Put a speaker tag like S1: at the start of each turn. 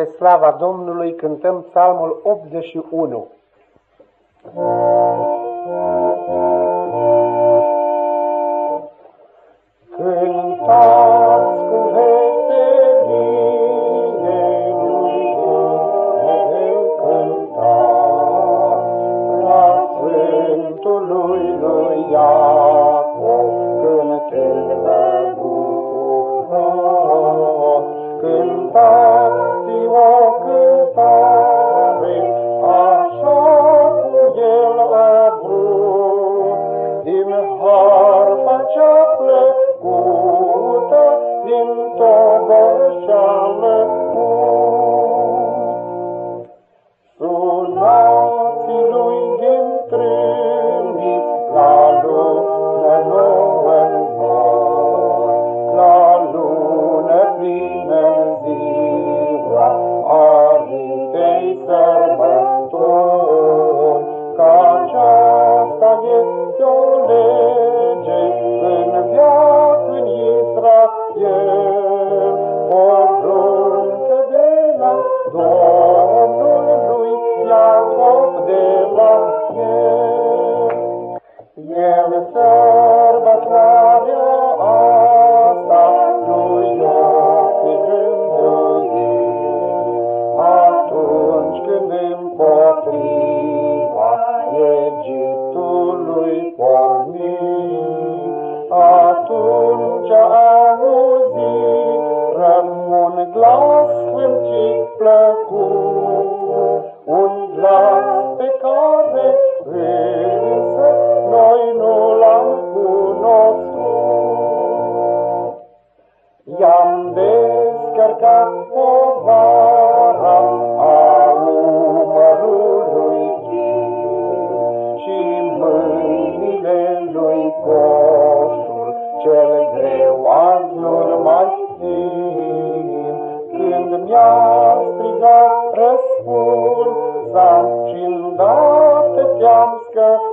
S1: spre slava Domnului cântăm psalmul 81.
S2: Cântați cu veselie lui Dumnezeu, cântați la Sfântului lui Iacov, cântând Cântați-o din harpa cea plăcută, din toboșeală Sunați lui din trâmbiți la lună El sărbătoarea asta lui Iosif rânduit, atunci când împotriva Egiptului porni, atunci auzit un glas strigat răspuns, și îndată te-am scăpat.